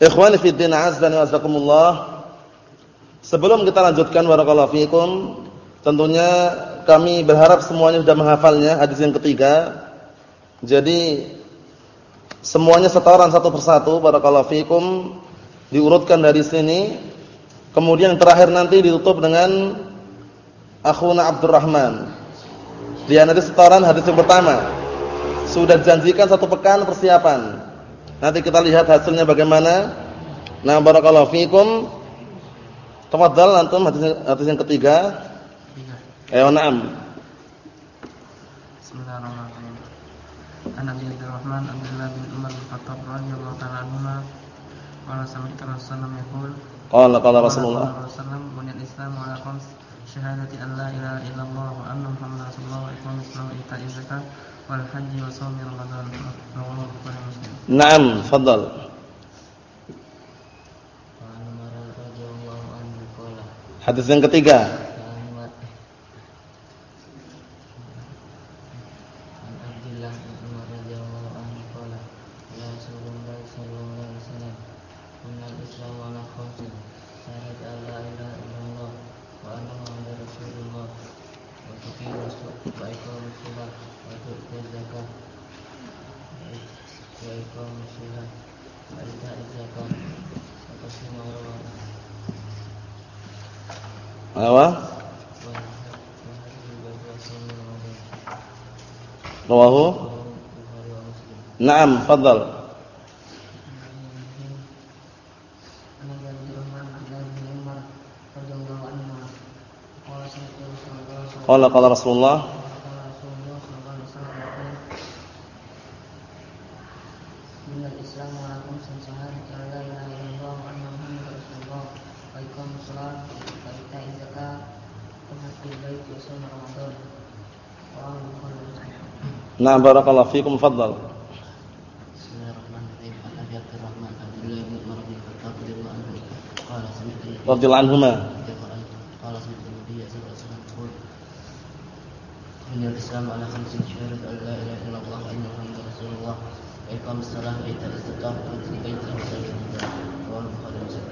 Ikhwani fi din azza wa jazakumullah. Sebelum kita lanjutkan barakallahu fikum, tentunya kami berharap semuanya sudah menghafalnya hadis yang ketiga. Jadi semuanya setoran satu persatu barakallahu fikum diurutkan dari sini. Kemudian yang terakhir nanti ditutup dengan akhuna Abdurrahman. Dia nanti setoran hadis yang pertama. Sudah janjikan satu pekan persiapan. Nanti kita lihat hasilnya bagaimana. Nah, barakallahu fikum. Tafadhal antum hadis, hadis yang ketiga. Ayo na'am. Bismillahirrahmanirrahim. An Abi Abdurrahman Abdullah bin Umar bin Khattab radhiyallahu ta'ala anhuma qala sami'tu Rasulullah yaqul Qala qala Rasulullah sallallahu bunyan Islam ala khams syahadati an la ilaha illallah wa anna Muhammadar Rasulullah wa iqamis shalah wa ita'iz zakat wal hajji wa shaumi ramadan rawahu Bukhari Muslim. Naam. Hadis yang ketiga. Naam, fadhal. Qala qala Rasulullah Nah, barakallahu fikum fadhal. رضي الله عنهما.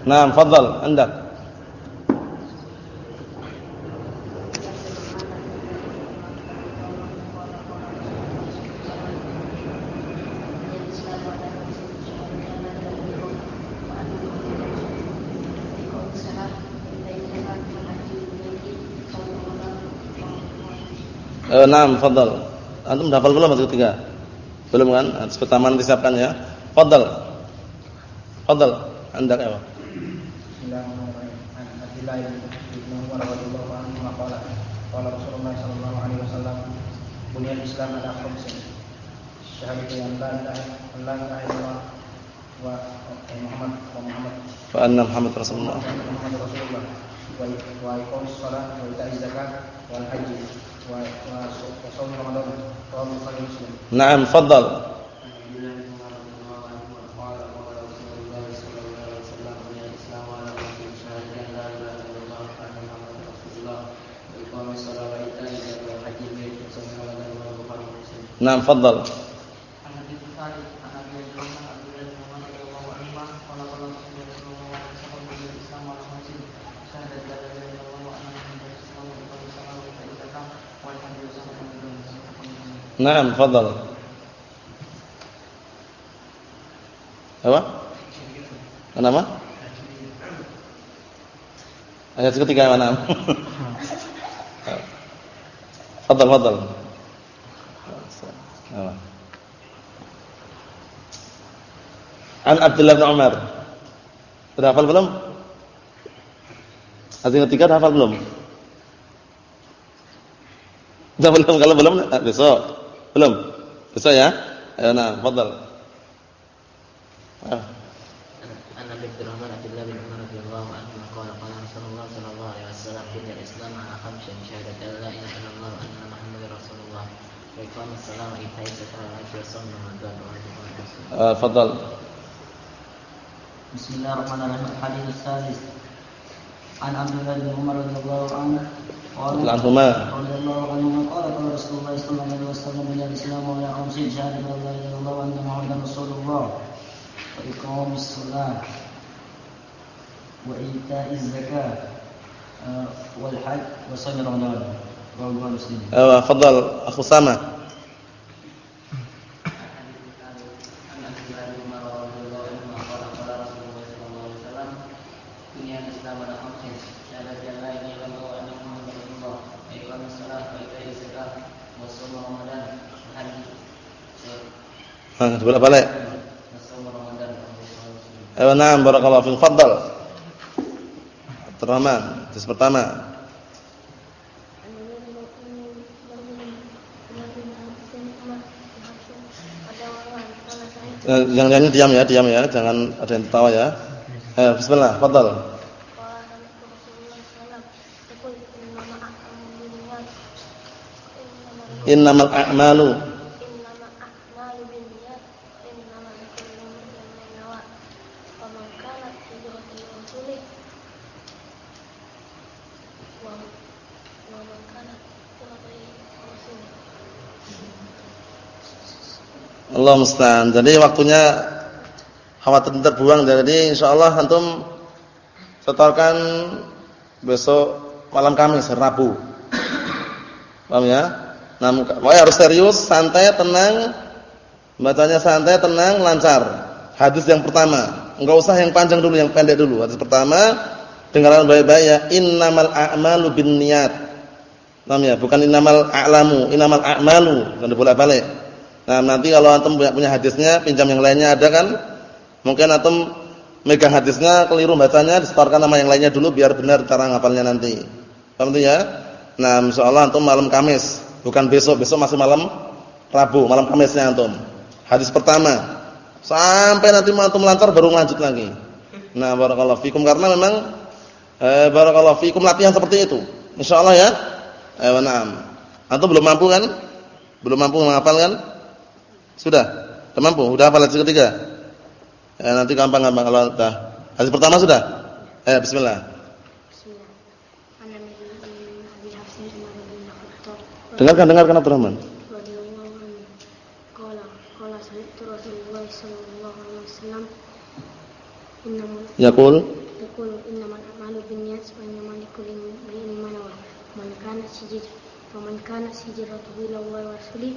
نعم تفضل عندك. Naam, fadhal. Antum hafal belum hadis ketiga? Belum kan? Hadis pertama nanti siapkan ya. Fadhal. Fadhal, andak ya. Bismillahirrahmanirrahim. An Abdullah bin Umar radhiyallahu anhu qala qala Rasulullah sallallahu alaihi wasallam bunyan Islam ala khamsin. Syahadatu an la ilaha an la ilaha illallah wa Rasulullah. wa Muhammad Rasulullah wa wa wa ita'iz zakat haji wa wa shaum Ramadan wa Bukhari Muslim. Naam, fadhal. Naam, fadhal. Apa? Kenapa? Ayat ketiga mana? Fadhal, fadhal. An Abdullah bin Umar. Sudah hafal belum? Yang ketiga hafal belum? Sudah belum? Kalau belum, besok. Belum? Bisa ya? Ayo nah, fadal. فضل بسم الله الرحمن الرحيم الحديث السادس عن عبد الله بن عمر رضي الله عنه قال عنهما رضي الله عنهما قال قال رسول الله صلى الله عليه وسلم من الإسلام ولا خمسين شهاده ان لا إله إلا الله وأن محمدا رسول الله. وإقام الصلاة وإيتاء الزكاة. والحج وصوم رمضان. رواه مسلم. أيوه تفضل أخو سامه Bolak balik. Ayo na'am barakallahu fiik. Fadhal. Abdurrahman, juz pertama. Eh, yang lainnya diam ya, diam ya, jangan ada yang tertawa ya. Eh, bismillah, fadhal. Innamal a'malu Allah. Jadi waktunya khawatir terbuang jadi insyaallah antum setorkan besok malam Kamis Rabu. Paham ya? Pokoknya harus serius, santai, tenang. Bacanya santai, tenang, lancar. Hadis yang pertama, enggak usah yang panjang dulu, yang pendek dulu. Hadis pertama, dengarkan baik-baik ya, innamal a'malu binniyat. Paham ya? Bukan innamal a'lamu, innamal a'malu, jangan bolak-balik. Nah, nanti kalau antum punya, hadisnya, pinjam yang lainnya ada kan? Mungkin antum megang hadisnya keliru bacanya, disetorkan nama yang lainnya dulu biar benar cara ngapalnya nanti. Paham ya? Nah, insyaallah antum malam Kamis, bukan besok. Besok masih malam Rabu, malam Kamisnya antum. Hadis pertama. Sampai nanti antum lancar baru lanjut lagi. Nah, barakallahu fikum karena memang eh, barakallahu fikum latihan seperti itu. Insyaallah ya. Eh, na'am. Antum belum mampu kan? Belum mampu menghafal kan? Sudah? Sudah mampu? Sudah hafal hadis ketiga? Ya, nanti gampang-gampang kalau sudah. Hadis pertama sudah? Eh, bismillah. Dengarkan, dengarkan Abdurrahman. Yaqul Yaqul innamal a'malu binniyat wa innamal likulli imrin ma nawa. Man kana hijratuhu faman kana hijratuhu ila Allah wa rasulih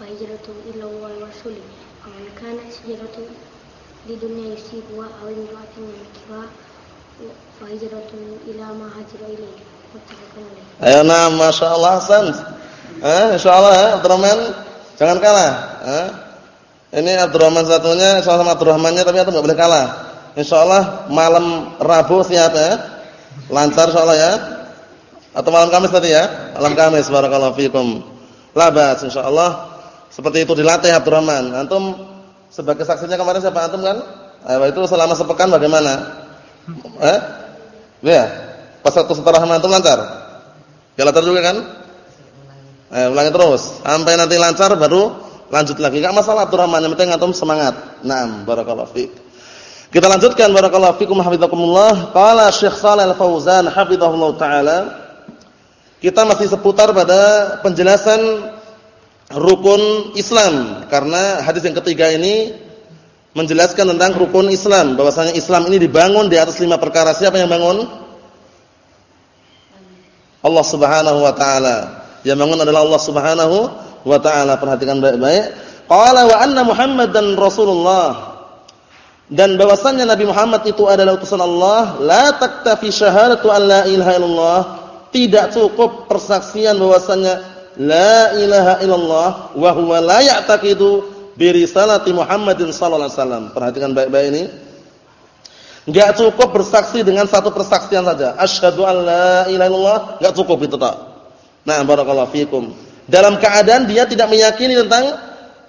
فهجرته إلى الله ورسوله ومن كانت هجرته لدنيا يصيبها أو امرأة ينكحها فهجرته إلى ما هاجر إليه متفق عليه Ayo nah, Masya Allah Hasan eh, Insya Allah ya, Abdurrahman Jangan kalah eh. Ini Abdurrahman satunya Insya Allah Abdurrahmannya tapi itu nggak boleh kalah Insya Allah malam Rabu siap ya Lancar insya Allah ya Atau malam Kamis tadi ya Malam Kamis Barakallahu fikum Labas insya Allah seperti itu dilatih Abdurrahman. Antum sebagai saksinya kemarin siapa antum kan? Ayo itu selama sepekan bagaimana? Eh? Ya. Pas waktu setelah antum lancar? Ya lancar juga kan? Eh, ulangi terus sampai nanti lancar baru lanjut lagi. Enggak masalah Abdurrahman, yang penting antum semangat. Naam, barakallahu fiik. Kita lanjutkan barakallahu fikum hafizakumullah. Qala Syekh Shalal Al-Fauzan hafizahullah taala. Kita masih seputar pada penjelasan rukun Islam. Karena hadis yang ketiga ini menjelaskan tentang rukun Islam. Bahwasanya Islam ini dibangun di atas lima perkara. Siapa yang bangun? Allah Subhanahu wa taala. Yang bangun adalah Allah Subhanahu wa taala. Perhatikan baik-baik. Qala wa anna Muhammadan Rasulullah. Dan bahwasannya Nabi Muhammad itu adalah utusan Allah. La taktafi syahadatu an la ilaha illallah. Tidak cukup persaksian bahwasanya la ilaha illallah wa huwa la ya'taqidu bi risalati Muhammadin sallallahu alaihi wasallam. Perhatikan baik-baik ini. Enggak cukup bersaksi dengan satu persaksian saja. Asyhadu an la ilaha illallah enggak cukup itu tak. Nah, barakallahu fikum. Dalam keadaan dia tidak meyakini tentang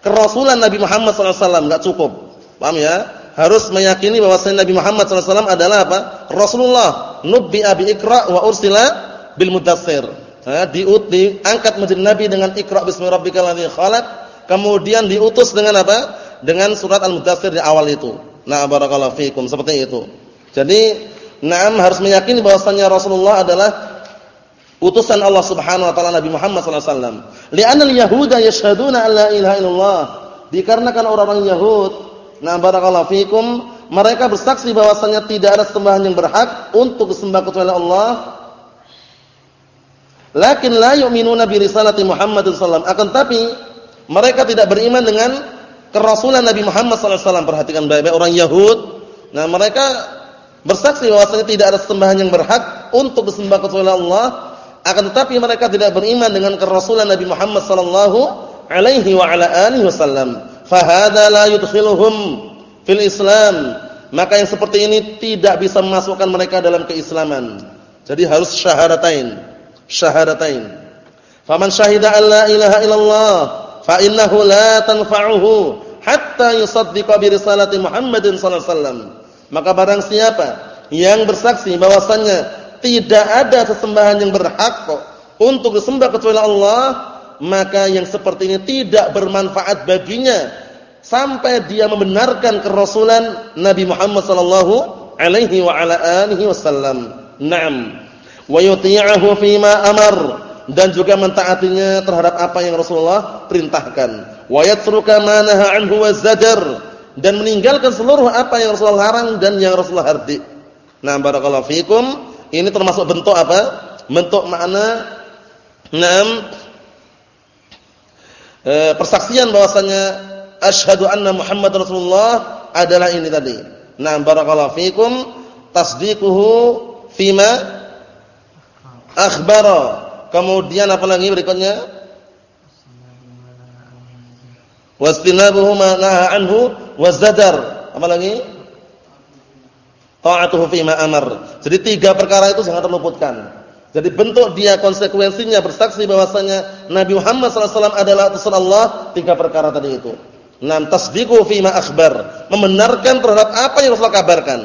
kerasulan Nabi Muhammad sallallahu alaihi wasallam enggak cukup. Paham ya? Harus meyakini bahwa Nabi Muhammad sallallahu alaihi wasallam adalah apa? Rasulullah. Nubbi abi Iqra wa ursila bil mudaththir diut diangkat menjadi nabi dengan Iqra bismi rabbikal ladzi khalaq, kemudian diutus dengan apa? Dengan surat Al-Mudaththir di awal itu. Nah, barakallahu fikum seperti itu. Jadi, Naam harus meyakini bahwasannya Rasulullah adalah utusan Allah Subhanahu wa taala Nabi Muhammad sallallahu alaihi wasallam. Li'anna al-yahuda yashhaduna an la ilaha illallah. Dikarenakan orang-orang Yahud, nah barakallahu fikum, mereka bersaksi bahwasanya tidak ada sembahan yang berhak untuk disembah kecuali Allah Lakin la yu'minuna bi risalati Muhammad sallallahu akan tapi mereka tidak beriman dengan kerasulan Nabi Muhammad sallallahu alaihi wasallam. Perhatikan baik-baik orang Yahud. Nah, mereka bersaksi bahwasanya tidak ada sembahan yang berhak untuk disembah kecuali Allah. Akan tetapi mereka tidak beriman dengan kerasulan Nabi Muhammad sallallahu alaihi wa ala alihi wasallam. Fahada la yudkhiluhum fil Islam. Maka yang seperti ini tidak bisa memasukkan mereka dalam keislaman. Jadi harus syahadatain syahadatain. Faman syahida an la ilaha illallah fa innahu la tanfa'uhu hatta yusaddiqa bi risalati Muhammadin sallallahu alaihi wasallam. Maka barang siapa yang bersaksi bahwasannya tidak ada sesembahan yang berhak untuk disembah kecuali Allah, maka yang seperti ini tidak bermanfaat baginya sampai dia membenarkan kerasulan Nabi Muhammad sallallahu alaihi wa ala alihi wasallam. Naam wa fima amar dan juga mentaatinya terhadap apa yang Rasulullah perintahkan wa ma naha anhu wazajar dan meninggalkan seluruh apa yang Rasulullah larang dan yang Rasulullah hardi. Nah, barakallahu fikum, ini termasuk bentuk apa? Bentuk makna enam e, persaksian bahwasanya asyhadu anna Muhammad Rasulullah adalah ini tadi. Nah, barakallahu fikum tasdiquhu fima akhbara. Kemudian apa lagi berikutnya? Wastinabuhu ma naha anhu wazadar. Apa lagi? Ta'atuhu fi ma amar. Jadi tiga perkara itu jangan terluputkan. Jadi bentuk dia konsekuensinya bersaksi bahwasanya Nabi Muhammad SAW adalah utusan Allah tiga perkara tadi itu. Nam tasdiqu fi ma akhbar, membenarkan terhadap apa yang Rasulullah kabarkan.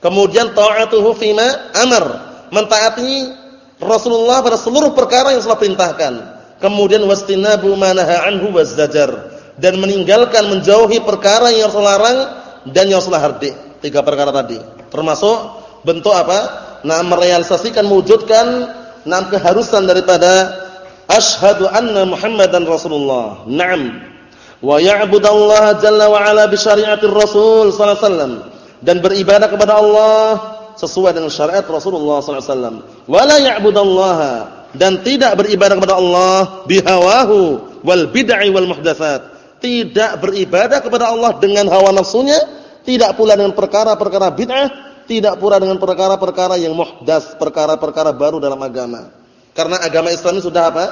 Kemudian ta'atuhu fi ma amar, mentaati Rasulullah pada seluruh perkara yang telah perintahkan. Kemudian wastinabu manaha anhu wazzajar dan meninggalkan menjauhi perkara yang Rasulullah larang dan yang Rasulullah hardik. Tiga perkara tadi. Termasuk bentuk apa? Nah, merealisasikan mewujudkan enam keharusan daripada asyhadu anna Muhammadan Rasulullah. Naam. Wa ya'budallaha jalla wa ala bi Rasul sallallahu alaihi wasallam dan beribadah kepada Allah sesuai dengan syariat Rasulullah SAW. Ya'budallaha dan tidak beribadah kepada Allah bihawahu wal bid'ah wal muhdatsat. Tidak beribadah kepada Allah dengan hawa nafsunya, tidak pula dengan perkara-perkara bid'ah, tidak pula dengan perkara-perkara yang muhdats, perkara-perkara baru dalam agama. Karena agama Islam ini sudah apa?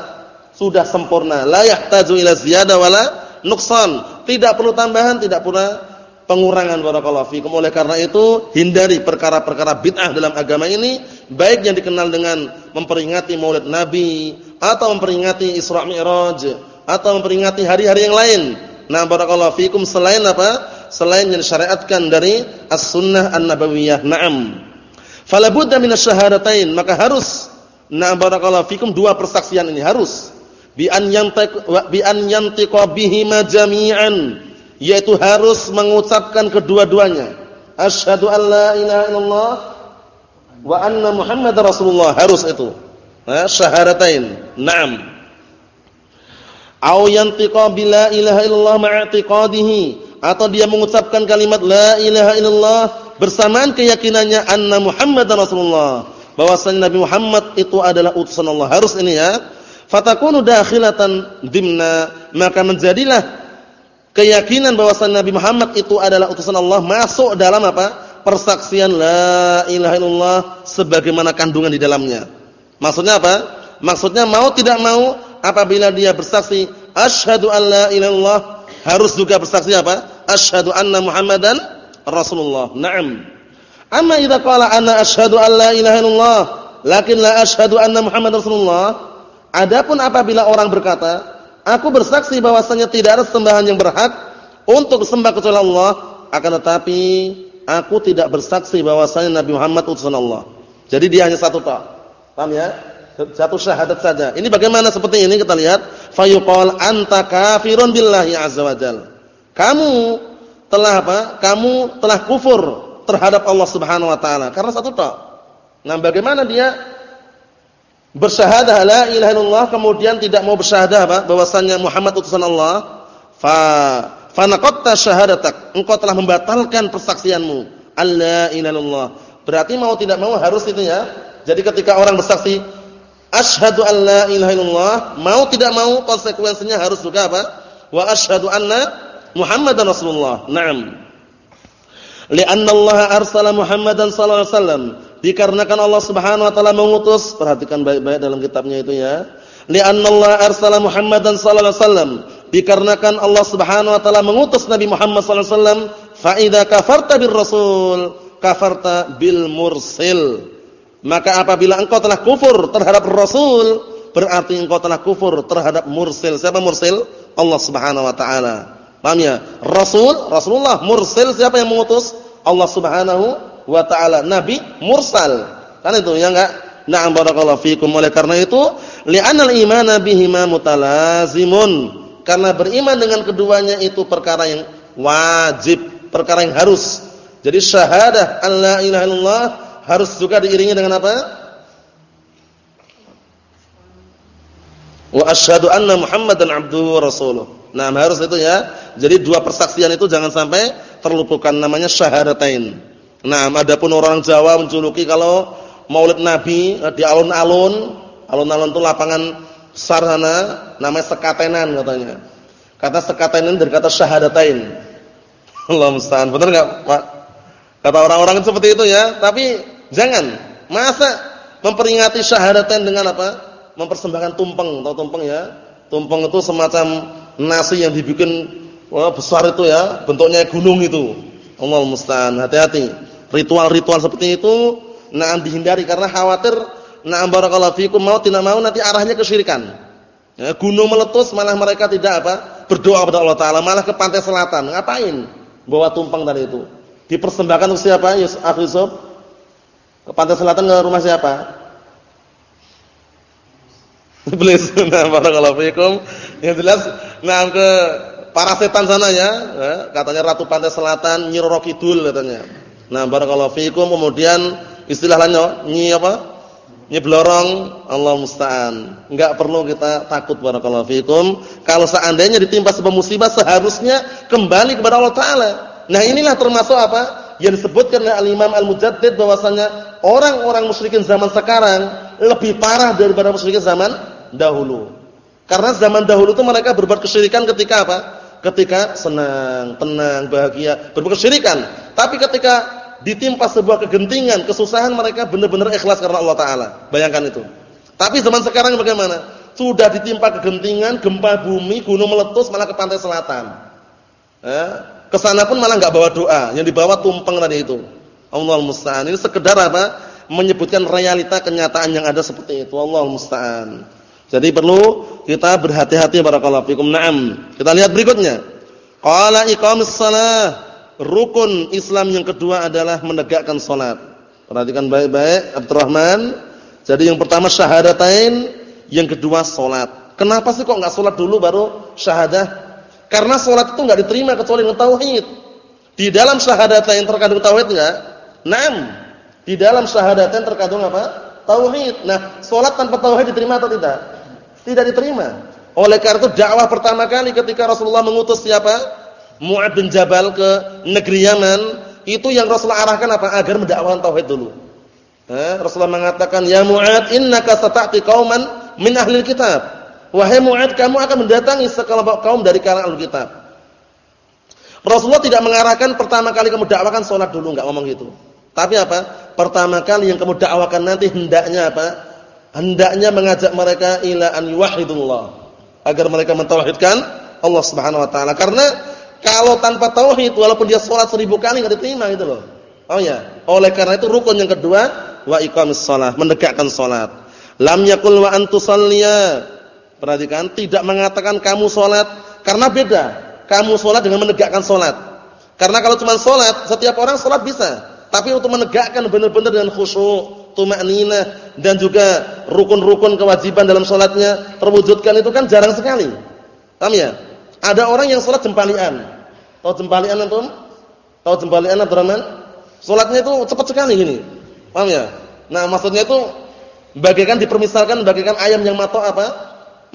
Sudah sempurna. La yahtaju ila ziyadah wala nuqsan. Tidak perlu tambahan, tidak pula pengurangan barakallahu fikum. Oleh karena itu, hindari perkara-perkara bid'ah dalam agama ini, baik yang dikenal dengan memperingati Maulid Nabi atau memperingati Isra Mi'raj atau memperingati hari-hari yang lain. Nah, barakallahu fikum selain apa? Selain yang disyariatkan dari As-Sunnah An-Nabawiyah. Naam. Fala budda minasyahadatain, maka harus nah barakallahu fikum dua persaksian ini harus bi an yantiq bi an yantiqa bihima jami'an yaitu harus mengucapkan kedua-duanya. Asyhadu an la ilaha illallah wa anna Muhammadar Rasulullah harus itu. Nah, syahadatain. Naam. Au yantiqa bila ilaha illallah ma'atiqadihi atau dia mengucapkan kalimat la ilaha illallah bersamaan keyakinannya anna Muhammadar Rasulullah bahwasanya Nabi Muhammad itu adalah utusan Allah. Harus ini ya. Fatakunu dakhilatan dimna maka menjadilah keyakinan bahwasanya Nabi Muhammad itu adalah utusan Allah masuk dalam apa? persaksian la ilaha illallah sebagaimana kandungan di dalamnya. Maksudnya apa? Maksudnya mau tidak mau apabila dia bersaksi asyhadu an la ilaha illallah harus juga bersaksi apa? asyhadu anna Muhammadan Rasulullah. Naam. Amma idza qala ana asyhadu an la ilaha illallah lakin la asyhadu anna Muhammadan Rasulullah Adapun apabila orang berkata Aku bersaksi bahwasanya tidak ada sembahan yang berhak untuk disembah kecuali Allah, akan tetapi aku tidak bersaksi bahwasanya Nabi Muhammad utusan Allah. Jadi dia hanya satu tak. Paham ya? Satu syahadat saja. Ini bagaimana seperti ini kita lihat. fayuqal anta kafirun billahi azza wajal. Kamu telah apa? Kamu telah kufur terhadap Allah Subhanahu wa taala karena satu tok. Nah, bagaimana dia bersyahadah la ilaha illallah kemudian tidak mau bersyahadah apa? bahwasanya Muhammad utusan Allah? Fa fanaqatta syahadatak. Engkau telah membatalkan persaksianmu. Ilaha illallah. Berarti mau tidak mau harus itu ya. Jadi ketika orang bersaksi asyhadu an la ilaha illallah, mau tidak mau konsekuensinya harus juga apa? Wa asyhadu anna Muhammadan Rasulullah. Naam. Lianna Allah arsala Muhammadan sallallahu alaihi wasallam. Dikarenakan Allah Subhanahu wa taala mengutus, perhatikan baik-baik dalam kitabnya itu ya. Lianna Allah arsala Muhammadan sallallahu alaihi wasallam. Dikarenakan Allah Subhanahu wa taala mengutus Nabi Muhammad sallallahu alaihi wasallam, fa idza kafarta bir rasul, kafarta bil mursil. Maka apabila engkau telah kufur terhadap Rasul, berarti engkau telah kufur terhadap mursil. Siapa mursil? Allah Subhanahu wa taala. Paham ya? Rasul, Rasulullah, mursil siapa yang mengutus? Allah Subhanahu wa taala. Nabi mursal. Kan itu ya enggak? Na'am barakallahu fikum. Oleh karena itu, li'anal imana bihima mutalazimun. Karena beriman dengan keduanya itu perkara yang wajib, perkara yang harus. Jadi syahadah Allah ilaha illallah harus juga diiringi dengan apa? Wa asyhadu anna Muhammadan abduhu wa rasuluh. Nah, harus itu ya. Jadi dua persaksian itu jangan sampai terlupakan namanya syahadatain. Nah, adapun orang Jawa menjuluki kalau Maulid Nabi eh, di alun-alun, alun-alun itu lapangan sarana namanya sekatenan katanya. Kata sekatenan dari kata syahadatain. Allah musta'an. Benar enggak, Pak? Kata orang-orang seperti itu ya, tapi Jangan. Masa memperingati syahadatain dengan apa? Mempersembahkan tumpeng, tahu tumpeng ya? Tumpeng itu semacam nasi yang dibikin wah, besar itu ya, bentuknya gunung itu. Allah musta'an. Hati-hati. Ritual-ritual seperti itu nah dihindari karena khawatir na'am barakallahu fikum mau tidak mau nanti arahnya kesyirikan. Ya, gunung meletus malah mereka tidak apa? Berdoa kepada Allah taala, malah ke pantai selatan. Ngapain? Bawa tumpeng tadi itu. Dipersembahkan untuk siapa? Yusuf ke pantai selatan ke rumah siapa? Iblis. Nah, barakallahu fikum. Yang jelas nah ke para setan sana ya, ya, katanya ratu pantai selatan Nyi Roro Kidul katanya. Nah, barakallahu fikum kemudian istilah lainnya Nyi apa? Nyi Blorong, Allah musta'an. Enggak perlu kita takut barakallahu fikum. Kalau seandainya ditimpa sebuah musibah seharusnya kembali kepada Allah taala. Nah, inilah termasuk apa? yang disebutkan oleh Al-Imam Al-Mujaddid bahwasanya orang-orang musyrikin zaman sekarang lebih parah daripada musyrikin zaman dahulu. Karena zaman dahulu itu mereka berbuat kesyirikan ketika apa? Ketika senang, tenang, bahagia, berbuat kesyirikan. Tapi ketika ditimpa sebuah kegentingan, kesusahan mereka benar-benar ikhlas karena Allah taala. Bayangkan itu. Tapi zaman sekarang bagaimana? Sudah ditimpa kegentingan, gempa bumi, gunung meletus malah ke pantai selatan. Eh, Ke sana pun malah nggak bawa doa, yang dibawa tumpeng tadi itu. Allah musta'an. Ini sekedar apa? Menyebutkan realita kenyataan yang ada seperti itu. Allah musta'an. Jadi perlu kita berhati-hati barakallahu fikum. Naam. Kita lihat berikutnya. Qala iqamis. Rukun Islam yang kedua adalah menegakkan salat. Perhatikan baik-baik Abdurrahman. Jadi yang pertama syahadatain, yang kedua salat. Kenapa sih kok enggak salat dulu baru syahadah? Karena sholat itu nggak diterima kecuali dengan tauhid. Di dalam yang terkandung tauhid enggak? Naam. Di dalam yang terkandung apa? Tauhid. Nah, sholat tanpa tauhid diterima atau tidak? Tidak diterima. Oleh karena itu dakwah pertama kali ketika Rasulullah mengutus siapa? Mu'ad bin Jabal ke negeri Yaman, itu yang Rasulullah arahkan apa? Agar mendakwahkan tauhid dulu. Eh, Rasulullah mengatakan, "Ya Mu'ad, innaka sata'ti qauman min ahli kitab." Wahai Mu'ad, kamu akan mendatangi sekelompok kaum dari kalangan Alkitab. Rasulullah tidak mengarahkan pertama kali kamu dakwakan sholat dulu, enggak ngomong gitu. Tapi apa? Pertama kali yang kamu dakwakan nanti hendaknya apa? Hendaknya mengajak mereka ila an yuwahhidullah. Agar mereka mentauhidkan Allah Subhanahu wa taala. Karena kalau tanpa tauhid walaupun dia sholat seribu kali enggak diterima gitu loh. Oh ya. Oleh karena itu rukun yang kedua wa iqamis shalah, menegakkan salat. Lam yakul wa antusalliya Perhatikan, tidak mengatakan kamu sholat karena beda. Kamu sholat dengan menegakkan sholat. Karena kalau cuma sholat, setiap orang sholat bisa. Tapi untuk menegakkan benar-benar dengan khusyuk, tumaknina dan juga rukun-rukun kewajiban dalam sholatnya terwujudkan itu kan jarang sekali. Paham ya? Ada orang yang sholat jempalian. Tahu jempalian antum? Tahu jempalian Abdurrahman? Sholatnya itu cepat sekali gini. Paham ya? Nah, maksudnya itu bagaikan dipermisalkan bagaikan ayam yang matok apa?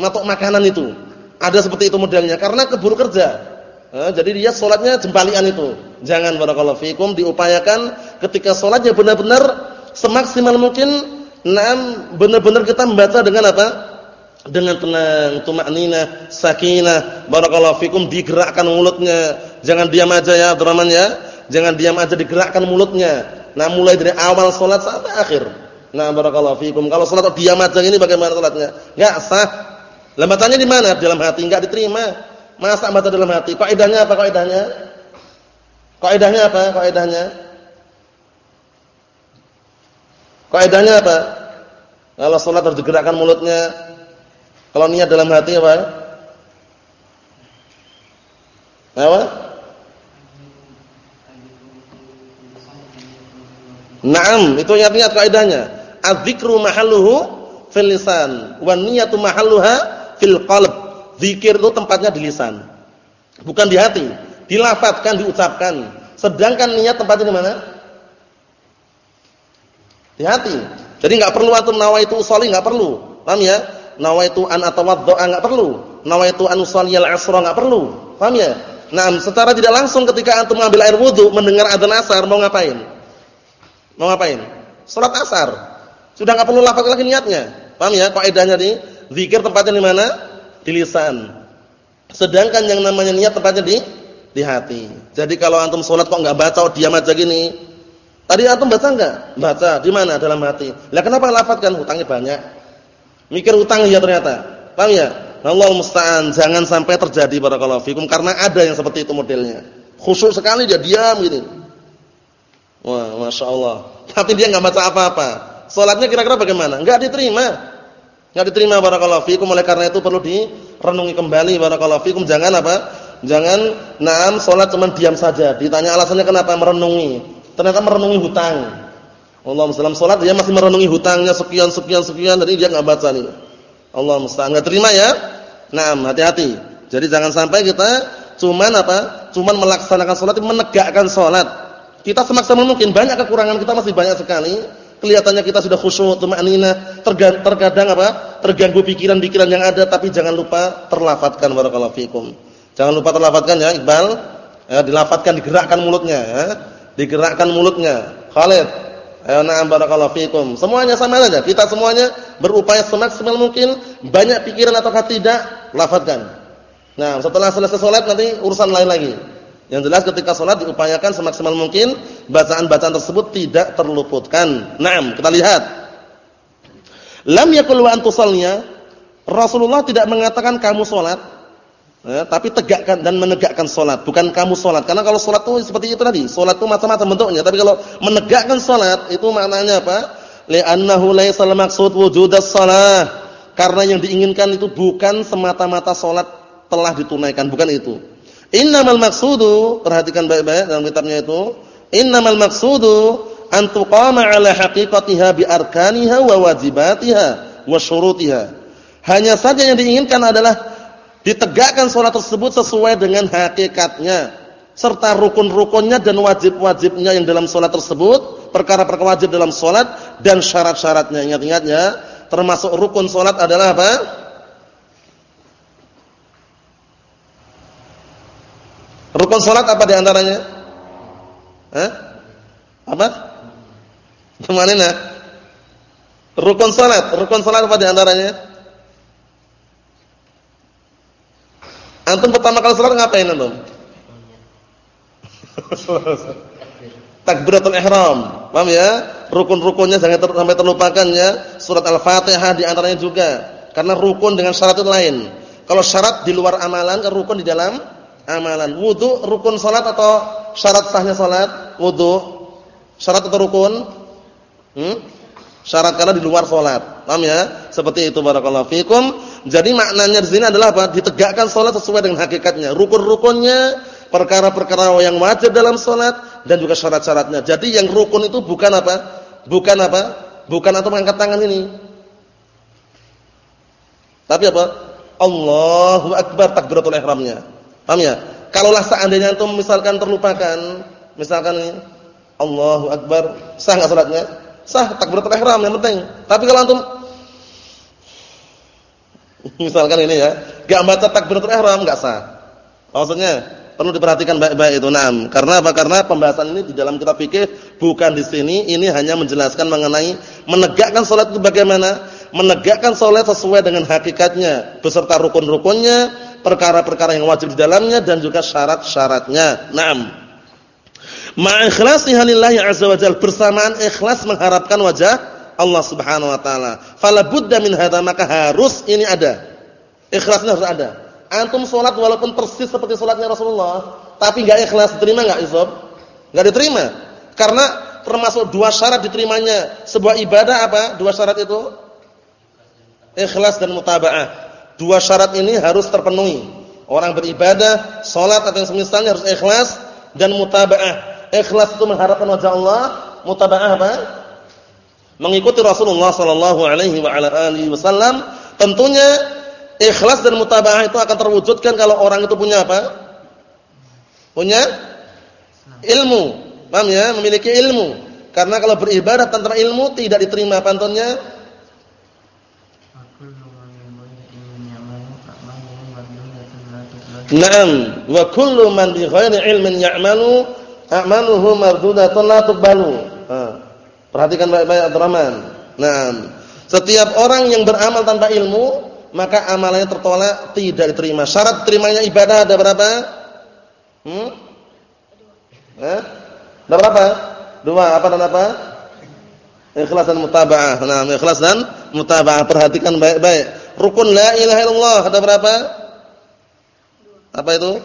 Matok makanan itu. Ada seperti itu modelnya karena keburu kerja. Nah, jadi dia sholatnya jempalian itu. Jangan barakallahu fikum diupayakan ketika sholatnya benar-benar semaksimal mungkin Nah, benar-benar kita membaca dengan apa? Dengan tenang, tumaknina, sakinah, barakallahu fikum digerakkan mulutnya. Jangan diam aja ya Abdurrahman ya. Jangan diam aja digerakkan mulutnya. Nah, mulai dari awal salat sampai akhir. Nah, barakallahu fikum. Kalau salat diam aja ini bagaimana salatnya? Enggak sah. Lambatannya di mana? Dalam hati enggak diterima. Masa baca dalam hati? Kaidahnya apa kaidahnya? Kaidahnya apa? Kaidahnya? Kaidahnya apa? Kalau salat harus digerakkan mulutnya. Kalau niat dalam hati apa? Apa? Naam, itu niat-niat kaidahnya. Adzikru mahalluhu fil lisan, wa niyatu mahalluha fil qalb. Zikir itu tempatnya di lisan. Bukan di hati. Dilafatkan, diucapkan. Sedangkan niat tempatnya di mana? Di hati. Jadi enggak perlu antum nawaitu usolli enggak perlu. Paham ya? Nawaitu an atawaddoa enggak perlu. Nawaitu an usalliyal asra enggak perlu. Paham ya? Nah, secara tidak langsung ketika antum mengambil air wudu, mendengar adzan asar mau ngapain? Mau ngapain? Salat asar. Sudah enggak perlu lafaz lagi niatnya. Paham ya? Kaidahnya di zikir tempatnya di mana? di lisan. Sedangkan yang namanya niat tempatnya di di hati. Jadi kalau antum sholat kok nggak baca, oh diam aja gini. Tadi antum baca nggak? Baca. Di mana? Dalam hati. Lah kenapa lafadzkan hutangnya banyak? Mikir hutang ya ternyata. Paham ya? Allah musta'an. Jangan sampai terjadi barakallahu fikum karena ada yang seperti itu modelnya. Khusyuk sekali dia diam gini. Wah, masya Allah. Tapi dia nggak baca apa-apa. Sholatnya kira-kira bagaimana? Nggak diterima. Enggak diterima barakallahu fikum oleh karena itu perlu direnungi kembali barakallahu fikum jangan apa? Jangan naam salat cuma diam saja. Ditanya alasannya kenapa merenungi. Ternyata merenungi hutang. Allah musta'an salat dia masih merenungi hutangnya sekian sekian sekian jadi dia enggak baca nih. Allah musta'an enggak terima ya? Naam, hati-hati. Jadi jangan sampai kita cuman apa? Cuman melaksanakan salat menegakkan salat. Kita semaksimal mungkin banyak kekurangan kita masih banyak sekali kelihatannya kita sudah khusyuk, tumanina, terkadang apa? terganggu pikiran-pikiran yang ada tapi jangan lupa terlafatkan barakallahu fikum. Jangan lupa terlafatkan ya Iqbal. Ya, dilafatkan, digerakkan mulutnya ya. Digerakkan mulutnya. Khalid. Ya na'am barakallahu fikum. Semuanya sama saja. Kita semuanya berupaya semaksimal mungkin banyak pikiran atau tidak lafatkan. Nah, setelah selesai salat nanti urusan lain lagi. Yang jelas ketika sholat diupayakan semaksimal mungkin bacaan-bacaan tersebut tidak terluputkan. Naam, kita lihat. Lam yakul wa antusalnya Rasulullah tidak mengatakan kamu sholat, ya, tapi tegakkan dan menegakkan sholat, bukan kamu sholat. Karena kalau sholat itu seperti itu tadi, sholat itu macam-macam bentuknya. Tapi kalau menegakkan sholat itu maknanya apa? Li'annahu laisal maksud wujudas sholat. Karena yang diinginkan itu bukan semata-mata sholat telah ditunaikan, bukan itu. Innamal maqsudu, perhatikan baik-baik dalam kitabnya itu, innamal maqsudu an tuqama ala haqiqatiha bi arkaniha wa wajibatiha wa. Hanya saja yang diinginkan adalah ditegakkan salat tersebut sesuai dengan hakikatnya serta rukun-rukunnya dan wajib-wajibnya yang dalam salat tersebut, perkara-perkara wajib dalam salat dan syarat-syaratnya. Ingat-ingat ya, termasuk rukun salat adalah apa? Rukun salat apa di antaranya? Hah? Apa? Ke mana? Rukun salat, rukun salat apa di antaranya? Antum pertama kali salat ngapain antum? Takbiratul ihram. Paham ya? Rukun-rukunnya jangan ter sampai terlupakan ya. Surat Al-Fatihah di antaranya juga. Karena rukun dengan syarat itu lain. Kalau syarat di luar amalan, kan rukun di dalam amalan. Wudu rukun salat atau syarat sahnya salat? Wudu syarat atau rukun? Hmm? Syarat karena di luar salat. Paham ya? Seperti itu barakallahu fikum. Jadi maknanya di sini adalah apa? Ditegakkan salat sesuai dengan hakikatnya. Rukun-rukunnya, perkara-perkara yang wajib dalam salat dan juga syarat-syaratnya. Jadi yang rukun itu bukan apa? Bukan apa? Bukan antum angkat tangan ini. Tapi apa? Allahu akbar takbiratul ihramnya. Paham ya? Kalaulah seandainya antum misalkan terlupakan, misalkan ini Allahu akbar, sah enggak salatnya? Sah takbiratul ihram yang penting. Tapi kalau antum misalkan ini ya, enggak baca takbiratul ihram enggak sah. Maksudnya perlu diperhatikan baik-baik itu. Naam. Karena apa? Karena pembahasan ini di dalam kitab fikih bukan di sini, ini hanya menjelaskan mengenai menegakkan salat itu bagaimana menegakkan sholat sesuai dengan hakikatnya beserta rukun-rukunnya, perkara-perkara yang wajib di dalamnya dan juga syarat-syaratnya. Naam. Ma'ikhlasiha lillahi azza wa jalla bersamaan ikhlas mengharapkan wajah Allah Subhanahu wa taala. Fala budda min hadza maka harus ini ada. Ikhlasnya harus ada. Antum sholat walaupun persis seperti sholatnya Rasulullah, tapi enggak ikhlas, diterima enggak, Isob? Enggak diterima. Karena termasuk dua syarat diterimanya sebuah ibadah apa? Dua syarat itu ikhlas dan mutaba'ah. Dua syarat ini harus terpenuhi. Orang beribadah, salat atau yang semisalnya harus ikhlas dan mutaba'ah. Ikhlas itu mengharapkan wajah Allah, mutaba'ah apa? Mengikuti Rasulullah sallallahu alaihi wa ala alihi wasallam. Tentunya ikhlas dan mutaba'ah itu akan terwujudkan kalau orang itu punya apa? Punya ilmu. Paham ya? Memiliki ilmu. Karena kalau beribadah tanpa ilmu tidak diterima pantunnya Naam, wa kullu man bi ghairi ilmin ya'malu a'maluhu mardudatun la tuqbalu. Perhatikan baik-baik Abdurrahman. Naam. Setiap orang yang beramal tanpa ilmu, maka amalannya tertolak, tidak diterima. Syarat terimanya ibadah ada berapa? Hmm? Eh? Ada berapa? Dua, apa dan apa? Ikhlas dan mutaba'ah. Nah, ikhlas dan mutaba'ah. Perhatikan baik-baik. Rukun la ilaha illallah ada berapa? Apa itu?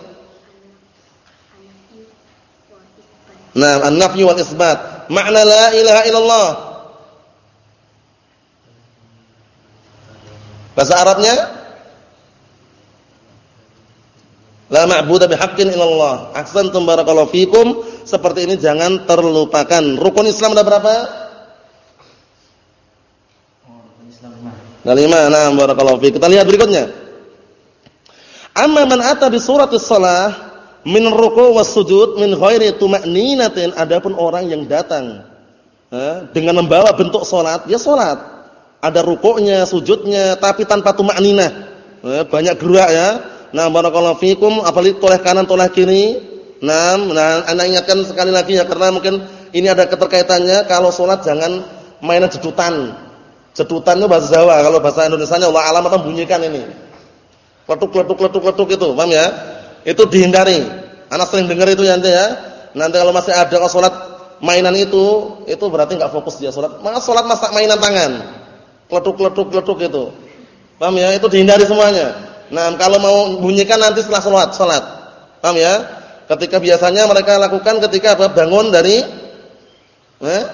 Nah, an-nafyu wal isbat. Makna la ilaha illallah. Bahasa Arabnya? La ma'budu bihaqqin illallah. Ahsantum barakallahu fikum. Seperti ini jangan terlupakan. Rukun Islam ada berapa? Nah, lima. Nah, barakallahu fikum. Kita lihat berikutnya. Amma man ata bi suratis shalah min ruku' was sujud min ghairi tuma'ninatin adapun orang yang datang eh, dengan membawa bentuk salat, ya salat. Ada rukuknya, sujudnya tapi tanpa tuma'ninah. Eh, banyak gerak ya. Nah, barakallahu fikum apalagi toleh kanan toleh kiri. Nah, nah Anda ingatkan sekali lagi ya karena mungkin ini ada keterkaitannya kalau salat jangan mainan jedutan. Jedutan itu bahasa Jawa, kalau bahasa Indonesianya Allah alam atau bunyikan ini. Kletuk-kletuk-kletuk-kletuk itu, paham ya? Itu dihindari. Anak sering dengar itu ya nanti ya. Nanti kalau masih ada kalau salat mainan itu, itu berarti enggak fokus dia salat. Maka salat masak mainan tangan. Kletuk-kletuk-kletuk itu. Paham ya? Itu dihindari semuanya. Nah, kalau mau bunyikan nanti setelah salat, salat. Paham ya? Ketika biasanya mereka lakukan ketika apa? Bangun dari eh?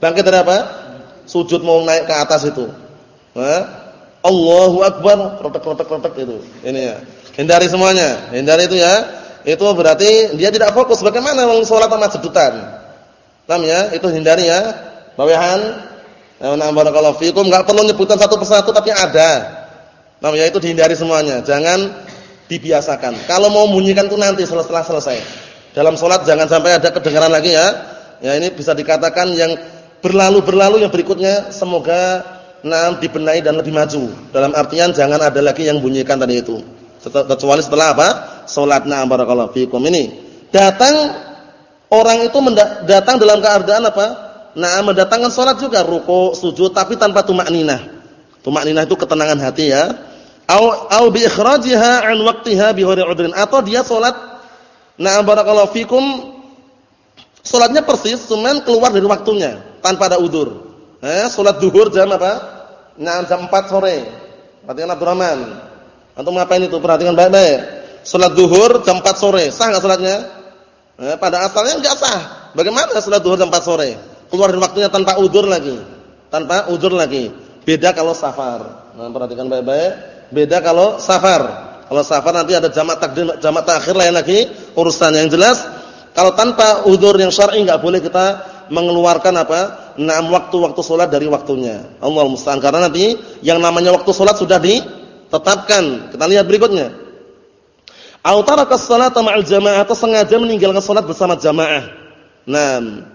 Bangkit dari apa? Sujud mau naik ke atas itu. Eh? Allahu Akbar, krotek-krotek-krotek itu. Ini ya. Hindari semuanya. Hindari itu ya. Itu berarti dia tidak fokus bagaimana wong salat sama sedutan. Paham ya? Itu hindari ya. Bawahan. Nah, barakallahu fikum, enggak perlu nyebutan satu persatu tapi ada. Paham ya? Itu dihindari semuanya. Jangan dibiasakan. Kalau mau bunyikan itu nanti setelah selesai. Dalam salat jangan sampai ada kedengaran lagi ya. Ya ini bisa dikatakan yang berlalu-berlalu yang berikutnya semoga nah dibenahi dan lebih maju. Dalam artian jangan ada lagi yang bunyikan tadi itu. Kecuali setelah apa? Salat na'am barakallahu fikum ini. Datang orang itu datang dalam keadaan apa? Nah, mendatangkan salat juga ruku, sujud tapi tanpa tumakninah. Tumakninah itu ketenangan hati ya. Au au bi ikhrajiha an waqtiha bi atau dia salat na'am barakallahu fikum salatnya persis cuman keluar dari waktunya tanpa ada udur. Eh, salat duhur jam apa? Nah, jam 4 sore. Perhatikan Abdurrahman. Antum ngapain itu? Perhatikan baik-baik. Salat zuhur jam 4 sore. Sah enggak salatnya? Eh, pada asalnya enggak sah. Bagaimana salat zuhur jam 4 sore? Keluar waktunya tanpa udzur lagi. Tanpa udzur lagi. Beda kalau safar. Nah, perhatikan baik-baik. Beda kalau safar. Kalau safar nanti ada jamak takdim, jamak takhir lain lagi urusan yang jelas. Kalau tanpa udzur yang syar'i enggak boleh kita mengeluarkan apa? enam waktu-waktu salat dari waktunya. Allah musta'an karena nanti yang namanya waktu salat sudah ditetapkan. Kita lihat berikutnya. Au taraka as-salata ma'al jamaah atau sengaja meninggalkan salat bersama jamaah. Naam.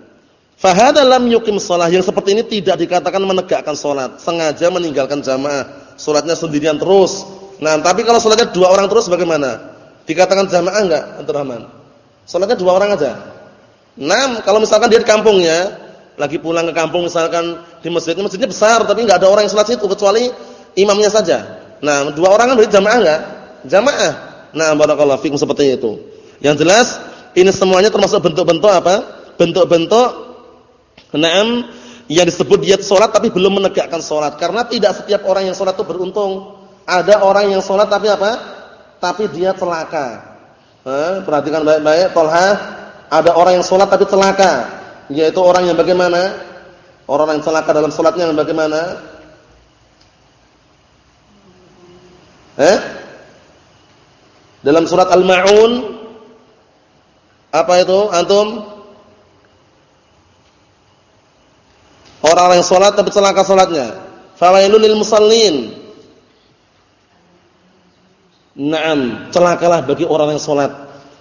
Fahada lam yuqim shalah. Yang seperti ini tidak dikatakan menegakkan salat, sengaja meninggalkan jamaah. Salatnya sendirian terus. Nah, tapi kalau salatnya dua orang terus bagaimana? Dikatakan jamaah enggak, Abdurrahman? Salatnya dua orang aja. Nah, kalau misalkan dia di kampungnya, lagi pulang ke kampung misalkan di masjid, masjidnya besar tapi enggak ada orang yang salat situ kecuali imamnya saja. Nah, dua orang kan berarti jamaah enggak? Jamaah. Nah, barakallahu fikum seperti itu. Yang jelas ini semuanya termasuk bentuk-bentuk apa? Bentuk-bentuk Naam yang disebut dia salat tapi belum menegakkan salat karena tidak setiap orang yang salat itu beruntung. Ada orang yang salat tapi apa? Tapi dia celaka. Eh, perhatikan baik-baik, Tolha. Ada orang yang salat tapi celaka, yaitu orang yang bagaimana? Orang yang celaka dalam salatnya yang bagaimana? Eh? Dalam surat Al-Maun apa itu antum? Orang-orang yang salat tapi celaka salatnya. Fawailul lil musallin. Naam, celakalah bagi orang yang salat,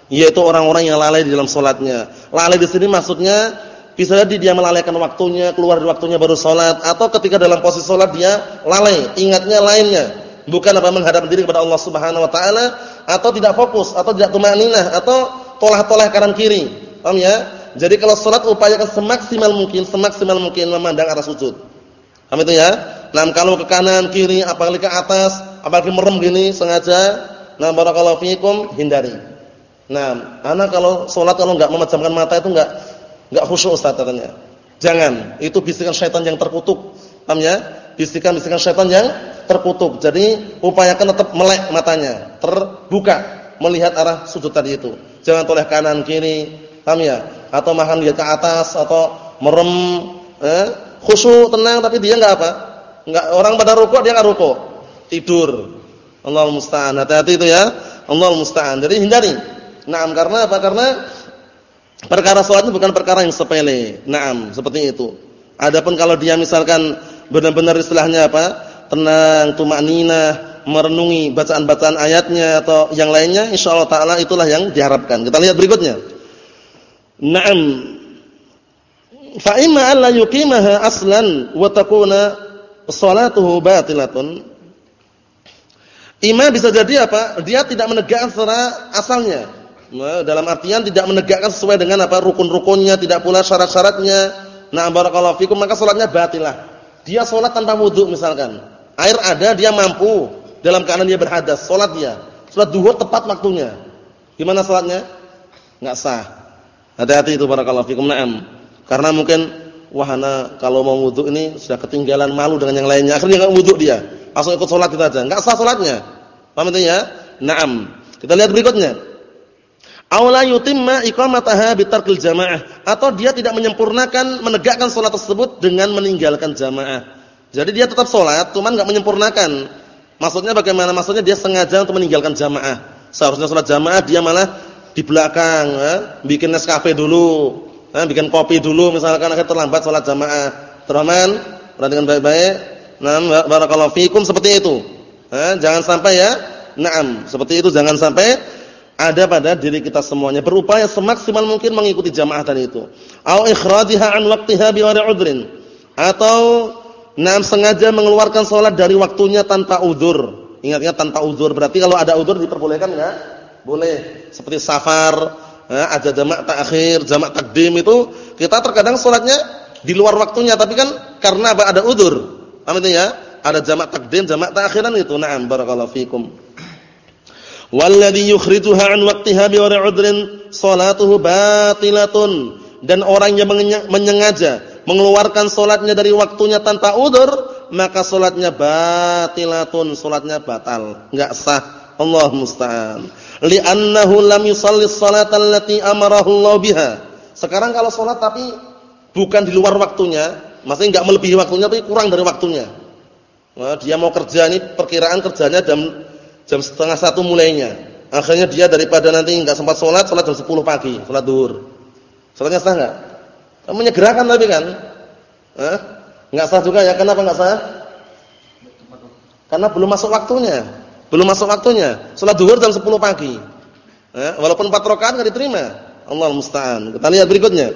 yaitu orang-orang yang lalai di dalam salatnya. Lalai di sini maksudnya bisa jadi dia melalaikan waktunya, keluar dari waktunya baru salat atau ketika dalam posisi salat dia lalai, ingatnya lainnya bukan apa menghadap diri kepada Allah Subhanahu wa taala atau tidak fokus atau tidak tumaninah atau tolah-tolah kanan kiri. Paham ya? Jadi kalau salat upayakan semaksimal mungkin, semaksimal mungkin memandang arah sujud. Paham itu ya? Nah, kalau ke kanan, kiri, apalagi ke atas, apalagi merem gini sengaja, nah barakallahu fikum hindari. Nah, anak kalau salat kalau enggak memejamkan mata itu enggak enggak khusyuk Ustaz katanya. Jangan, itu bisikan syaitan yang terkutuk. Paham ya? Bisikan-bisikan syaitan yang terkutuk. Jadi upayakan tetap melek matanya, terbuka melihat arah sujud tadi itu. Jangan toleh kanan kiri, paham ya? Atau makan dia ke atas atau merem eh, khusyuk tenang tapi dia enggak apa? Enggak orang pada rukuk dia enggak rukuk. Tidur. Allah musta'an. Hati-hati itu ya. Allah musta'an. Jadi hindari. Naam karena apa? Karena perkara salat bukan perkara yang sepele. Naam, seperti itu. Adapun kalau dia misalkan benar-benar istilahnya apa? tenang, tumakninah, merenungi bacaan-bacaan ayatnya atau yang lainnya, insyaallah taala itulah yang diharapkan. Kita lihat berikutnya. Naam. Fa imma alla yuqimaha aslan wa takuna salatuhu batilatun. Ima bisa jadi apa? Dia tidak menegakkan secara asalnya. Nah, dalam artian tidak menegakkan sesuai dengan apa rukun-rukunnya, tidak pula syarat-syaratnya. Nah, barakallahu fikum maka salatnya batilah. Dia salat tanpa wudu misalkan. Air ada, dia mampu dalam keadaan dia berhadas, salat dia. Salat duhur tepat waktunya. Gimana salatnya? Enggak sah. Hati-hati itu barakallahu fikum. Naam. Karena mungkin wahana kalau mau wudu ini sudah ketinggalan malu dengan yang lainnya. Akhirnya enggak wudu dia. Langsung ikut salat itu aja. Enggak sah salatnya. Paham itu ya? Naam. Kita lihat berikutnya. Aula yutimma iqamataha bitarkil jamaah atau dia tidak menyempurnakan menegakkan salat tersebut dengan meninggalkan jamaah. Jadi dia tetap sholat, cuman nggak menyempurnakan. Maksudnya bagaimana? Maksudnya dia sengaja untuk meninggalkan jamaah. Seharusnya sholat jamaah dia malah di belakang, eh? bikin Nescafe dulu, eh? bikin kopi dulu, misalkan akhirnya terlambat sholat jamaah. Terahman, perhatikan baik-baik. Nah, barakallahu fikum seperti itu. Eh? Jangan sampai ya, naam, seperti itu jangan sampai ada pada diri kita semuanya berupaya semaksimal mungkin mengikuti jamaah tadi itu. Au ikhradiha an waqtiha bi udrin. Atau Nah, sengaja mengeluarkan sholat dari waktunya tanpa udur. Ingatnya tanpa udur. Berarti kalau ada udur diperbolehkan enggak? Boleh. Seperti safar, ya, ada jamak takhir, jamak takdim itu kita terkadang sholatnya di luar waktunya, tapi kan karena? Ada udur. Paham ya? Ada jamak takdim, jamak takhiran itu. Na'am barakallahu fikum. Walladhi yukhrijuha an waqtiha bi udrin salatuhu batilatun. Dan orang yang menyengaja mengeluarkan solatnya dari waktunya tanpa udur, maka solatnya batilatun, solatnya batal, enggak sah. Allah musta'an. Li'annahu lam yusalli salatan allati amarahu Allah biha. Sekarang kalau solat tapi bukan di luar waktunya, maksudnya enggak melebihi waktunya tapi kurang dari waktunya. Nah, dia mau kerja ini perkiraan kerjanya jam jam setengah satu mulainya. Akhirnya dia daripada nanti enggak sempat solat, solat jam 10 pagi, solat duhur. Solatnya sah enggak? Menyegerakan tapi kan? Eh? Enggak sah juga ya. Kenapa enggak sah? Karena belum masuk waktunya. Belum masuk waktunya. Salat zuhur jam 10 pagi. Eh? Walaupun 4 rakaat enggak diterima. Allah musta'an. Kita lihat berikutnya.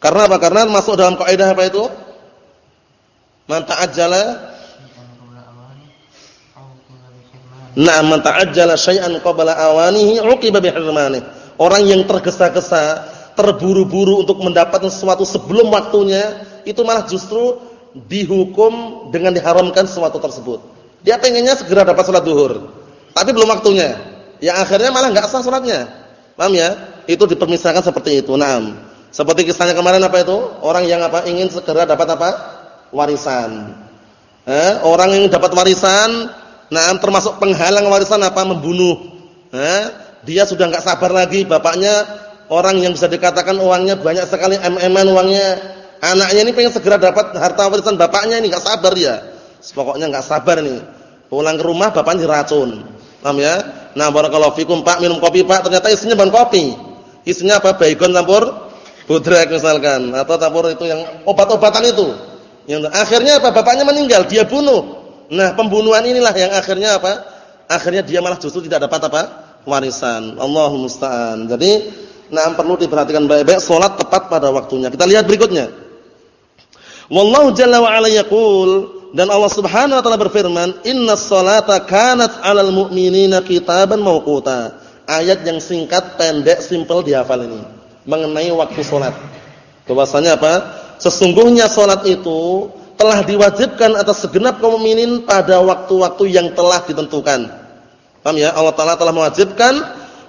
Karena apa? Karena masuk dalam kaidah apa itu? Man ta'ajjala Nah, man ta'ajjala syai'an qabla awanihi 'uqiba bihirmanihi. Orang yang tergesa-gesa, terburu-buru untuk mendapatkan sesuatu sebelum waktunya, itu malah justru dihukum dengan diharamkan sesuatu tersebut. Dia pengennya segera dapat salat zuhur, tapi belum waktunya. Ya akhirnya malah enggak sah salatnya. Paham ya? Itu dipermisalkan seperti itu. Naam. Seperti kisahnya kemarin apa itu? Orang yang apa? ingin segera dapat apa? warisan. Eh, orang yang dapat warisan Nah, termasuk penghalang warisan apa? Membunuh. Eh, dia sudah enggak sabar lagi, bapaknya orang yang bisa dikatakan uangnya banyak sekali mm uangnya. Anaknya ini pengen segera dapat harta warisan bapaknya ini enggak sabar ya. Pokoknya enggak sabar nih. Pulang ke rumah bapaknya diracun. Paham ya? Nah, barakallahu fikum Pak, minum kopi Pak, ternyata isinya bukan kopi. Isinya apa? Baygon campur budrek misalkan atau campur itu yang obat-obatan itu. Yang akhirnya apa? Bapaknya meninggal, dia bunuh. Nah, pembunuhan inilah yang akhirnya apa? Akhirnya dia malah justru tidak dapat apa? warisan. Allahu musta'an. Jadi, nah perlu diperhatikan baik-baik salat tepat pada waktunya. Kita lihat berikutnya. Wallahu jalla wa ala yaqul dan Allah Subhanahu wa taala berfirman, "Innas salata kanat 'alal mu'minina kitaban mawquta." Ayat yang singkat, pendek, simpel dihafal ini mengenai waktu salat. Bahwasanya apa? Sesungguhnya salat itu telah diwajibkan atas segenap kaum mukminin pada waktu-waktu yang telah ditentukan. Paham ya? Allah Taala telah mewajibkan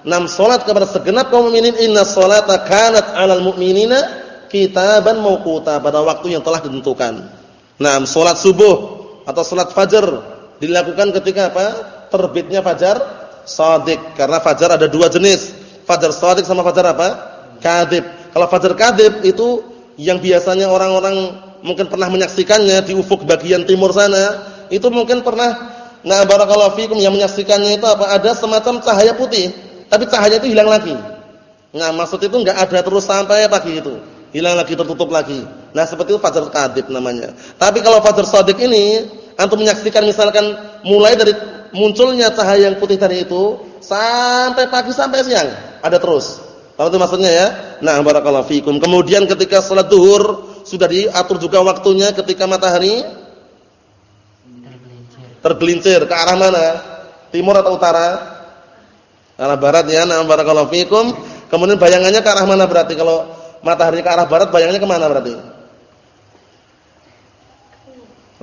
enam salat kepada segenap kaum mukminin inna salata kanat 'alal mu'minina kitaban mawquta pada waktu yang telah ditentukan. Nah, salat subuh atau salat fajar dilakukan ketika apa? Terbitnya fajar shadiq. Karena fajar ada dua jenis. Fajar shadiq sama fajar apa? Kadhib. Kalau fajar kadhib itu yang biasanya orang-orang mungkin pernah menyaksikannya di ufuk bagian timur sana, itu mungkin pernah nah barakallahu fikum yang menyaksikannya itu apa? Ada semacam cahaya putih, tapi cahaya itu hilang lagi. Nah, maksud itu enggak ada terus sampai pagi itu. Hilang lagi tertutup lagi. Nah, seperti itu fajar kadib namanya. Tapi kalau fajar shadiq ini antum menyaksikan misalkan mulai dari munculnya cahaya yang putih tadi itu sampai pagi sampai siang, ada terus. Kalau itu maksudnya ya? Nah, barakallahu fikum. Kemudian ketika salat zuhur sudah diatur juga waktunya ketika matahari tergelincir ke arah mana? Timur atau utara? Arah barat ya. Nah, barakallahu fikum. Kemudian bayangannya ke arah mana berarti kalau matahari ke arah barat bayangannya ke mana berarti?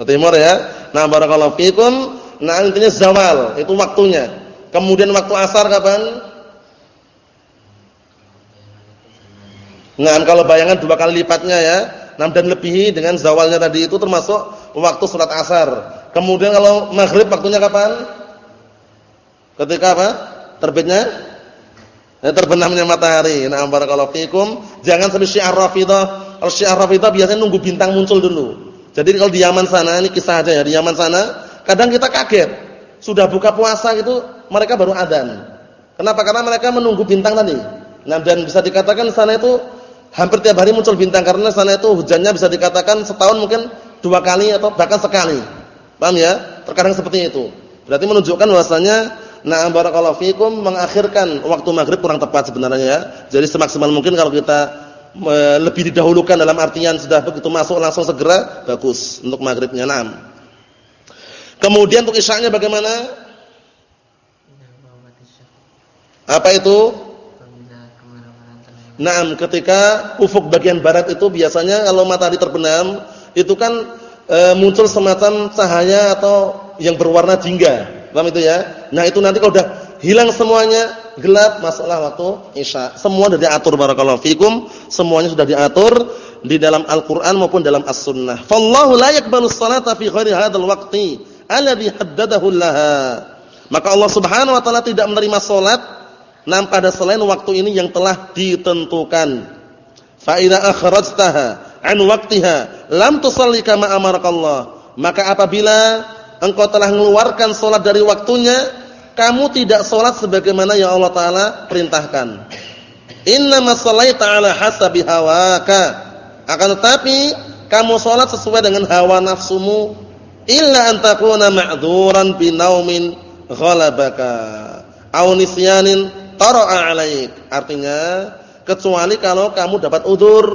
Ke timur ya. Nah, barakallahu fikum. Nah, intinya zawal, itu waktunya. Kemudian waktu asar kapan? Nah, kalau bayangan dua kali lipatnya ya. Nah, dan lebihi dengan zawalnya tadi itu termasuk waktu salat asar. Kemudian kalau maghrib waktunya kapan? Ketika apa? Terbitnya? Ya, terbenamnya matahari. Nah, barakallahu fikum. Jangan sampai syiar Rafidah. Kalau syiar Rafidah biasanya nunggu bintang muncul dulu. Jadi kalau di Yaman sana, ini kisah aja ya, di Yaman sana, kadang kita kaget. Sudah buka puasa itu mereka baru adzan. Kenapa? Karena mereka menunggu bintang tadi. Nah, dan bisa dikatakan sana itu hampir tiap hari muncul bintang karena sana itu hujannya bisa dikatakan setahun mungkin dua kali atau bahkan sekali. Paham ya? Terkadang seperti itu. Berarti menunjukkan bahwasanya na'am barakallahu fikum mengakhirkan waktu maghrib kurang tepat sebenarnya ya. Jadi semaksimal mungkin kalau kita e, lebih didahulukan dalam artian sudah begitu masuk langsung segera bagus untuk maghribnya. Naam. Kemudian untuk isyaknya bagaimana? Apa itu? Nah, ketika ufuk bagian barat itu biasanya kalau matahari terbenam, itu kan e, muncul semacam cahaya atau yang berwarna jingga. Paham itu ya? Nah, itu nanti kalau udah hilang semuanya, gelap, masuklah waktu Isya. Semua sudah diatur barakallahu fikum, semuanya sudah diatur di dalam Al-Qur'an maupun dalam As-Sunnah. Fallahu la yaqbalu sholata fi ghairi hadzal waqti alladhi haddadahu laha. Maka Allah Subhanahu wa taala tidak menerima salat Nam pada selain waktu ini yang telah ditentukan. Fa idza akhrajtaha an waqtiha lam tusalli kama amarakallah. Maka apabila engkau telah mengeluarkan salat dari waktunya, kamu tidak salat sebagaimana yang Allah taala perintahkan. Inna shalaita ala hasabi hawaka. Akan tetapi kamu salat sesuai dengan hawa nafsumu illa an takuna ma'dzuran bi ghalabaka aw nisyanin tara'a 'alaik. Artinya kecuali kalau kamu dapat udur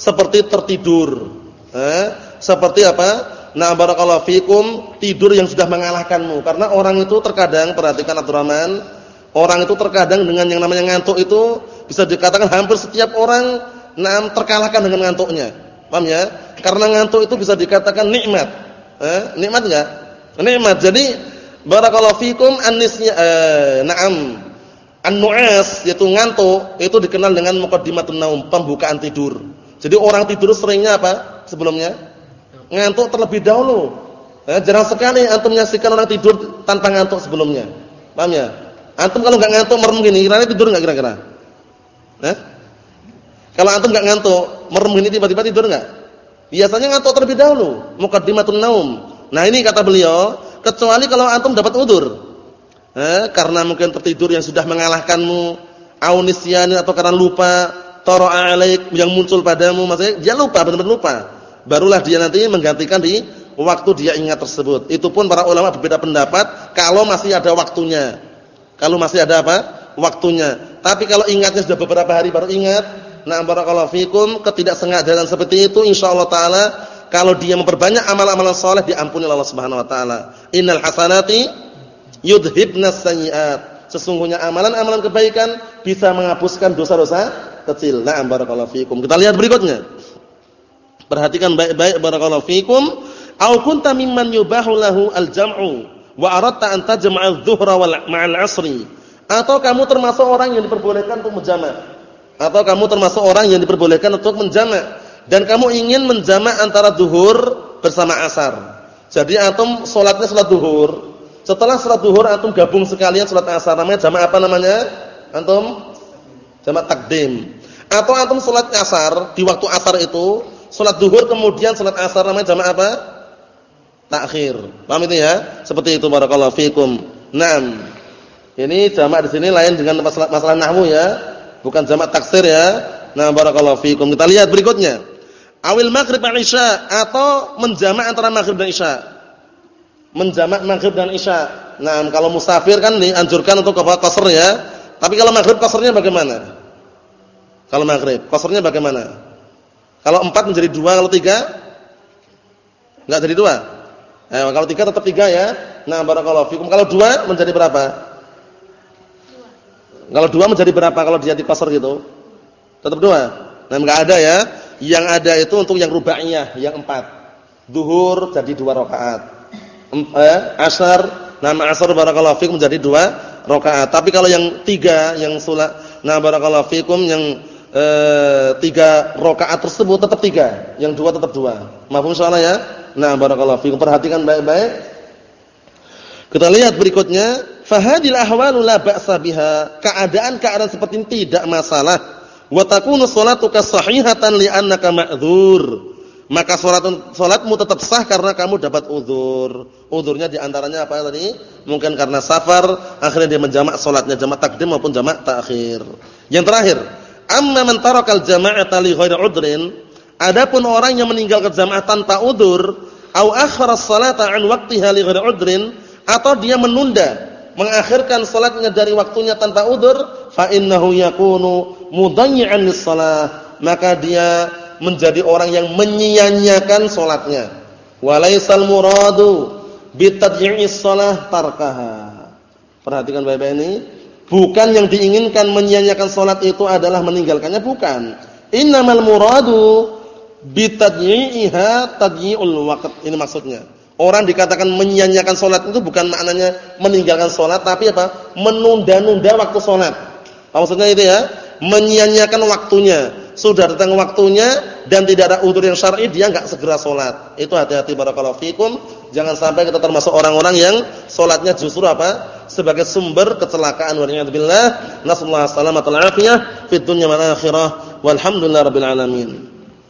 seperti tertidur. Eh, seperti apa? Nah barakallahu fikum tidur yang sudah mengalahkanmu karena orang itu terkadang perhatikan Abdurrahman orang itu terkadang dengan yang namanya ngantuk itu bisa dikatakan hampir setiap orang nah terkalahkan dengan ngantuknya paham ya karena ngantuk itu bisa dikatakan nikmat eh, nikmat enggak nikmat jadi barakallahu fikum anisnya eh, na'am an-nu'as yaitu ngantuk itu dikenal dengan muqaddimatun naum pembukaan tidur jadi orang tidur seringnya apa sebelumnya ngantuk terlebih dahulu. Eh, jarang sekali antum menyaksikan orang tidur tanpa ngantuk sebelumnya. Paham ya? Antum kalau enggak ngantuk merem gini, kira-kira tidur enggak kira-kira? Eh? Kalau antum enggak ngantuk, merem gini tiba-tiba tidur enggak? Biasanya ngantuk terlebih dahulu, muqaddimatun naum. Nah, ini kata beliau, kecuali kalau antum dapat udur. Eh, karena mungkin tertidur yang sudah mengalahkanmu, aunisyan atau karena lupa, tara'a alaik yang muncul padamu, maksudnya dia lupa, benar-benar lupa barulah dia nanti menggantikan di waktu dia ingat tersebut. Itu pun para ulama berbeda pendapat kalau masih ada waktunya. Kalau masih ada apa? Waktunya. Tapi kalau ingatnya sudah beberapa hari baru ingat, nah barakallahu fikum ketidaksengajaan seperti itu insyaallah taala kalau dia memperbanyak amal-amalan saleh diampuni Allah Subhanahu wa taala. Innal hasanati yudhibnas sayyiat. Sesungguhnya amalan-amalan kebaikan bisa menghapuskan dosa-dosa kecil. Nah, barakallahu fikum. Kita lihat berikutnya. Perhatikan baik-baik barakallahu fikum. Au kunta mimman yubahu lahu al-jam'u wa aradta an tajma'a adh-dhuhra wal ma'al 'asri. Atau kamu termasuk orang yang diperbolehkan untuk menjamak. Atau kamu termasuk orang yang diperbolehkan untuk menjamak dan kamu ingin menjamak antara zuhur bersama asar. Jadi antum salatnya salat zuhur. Setelah salat zuhur antum gabung sekalian salat asar. Namanya jamak apa namanya? Antum jamak takdim. Atau antum salat asar di waktu asar itu Salat duhur kemudian salat asar namanya jamaah apa? Takhir. Paham itu ya? Seperti itu barakallahu fikum. Naam. Ini jamaah di sini lain dengan masalah, masalah nahwu ya. Bukan jamaah taksir ya. Nah, barakallahu fikum. Kita lihat berikutnya. Awil maghrib isya atau menjamak antara maghrib dan isya. Menjamak maghrib dan isya. Nah, kalau musafir kan dianjurkan untuk qasar ya. Tapi kalau maghrib qasarnya bagaimana? Kalau maghrib qasarnya bagaimana? Kalau empat menjadi dua, kalau tiga enggak jadi dua. Eh, kalau tiga tetap tiga ya. Nah, barakallahu fikum. Kalau dua menjadi berapa? Kalau dua menjadi berapa kalau dia di pasar gitu? Tetap dua. Nah, enggak ada ya. Yang ada itu untuk yang rubaiyah, yang empat. Duhur jadi dua rakaat. Eh, asar, nama asar barakallahu fikum menjadi dua rakaat. Tapi kalau yang tiga, yang sulat, nah barakallahu fikum yang e, tiga rokaat tersebut tetap tiga, yang dua tetap dua. Mahfum soalnya ya? Nah, barakallahu fikum. Perhatikan baik-baik. Kita lihat berikutnya, fahadil ahwalu la ba'sa. Keadaan-keadaan seperti ini tidak masalah. Wa takunu sholatuka sahihatan li'annaka ma'dzur. Maka salat salatmu tetap sah karena kamu dapat uzur. Uzurnya di antaranya apa tadi? Mungkin karena safar, akhirnya dia menjamak salatnya jamak takdim maupun jamak takhir. Yang terakhir, Amma man jama'ata li udrin, adapun orang yang meninggalkan jamaah tanpa udur, au akhara as-salata an waqtiha li ghairi udrin, atau dia menunda, mengakhirkan salatnya dari waktunya tanpa udur, fa innahu yakunu mudayyi'an lis-shalah, maka dia menjadi orang yang menyia-nyiakan salatnya. Walaisal muradu bitadyi'is shalah tarkaha. Perhatikan baik-baik ini Bukan yang diinginkan menyia-nyiakan salat itu adalah meninggalkannya bukan. Innamal muradu bitadyi'iha tadyi'ul waqt. Ini maksudnya. Orang dikatakan menyia-nyiakan salat itu bukan maknanya meninggalkan salat tapi apa? Menunda-nunda waktu salat. Maksudnya itu ya, menyia-nyiakan waktunya. Sudah datang waktunya dan tidak ada udzur yang syar'i dia enggak segera salat. Itu hati-hati barakallahu fikum. Jangan sampai kita termasuk orang-orang yang salatnya justru apa? sebagai sumber kecelakaan wa na'udzubillah nasallahu alaihi wasallam fid dunya wal akhirah walhamdulillahirabbil alamin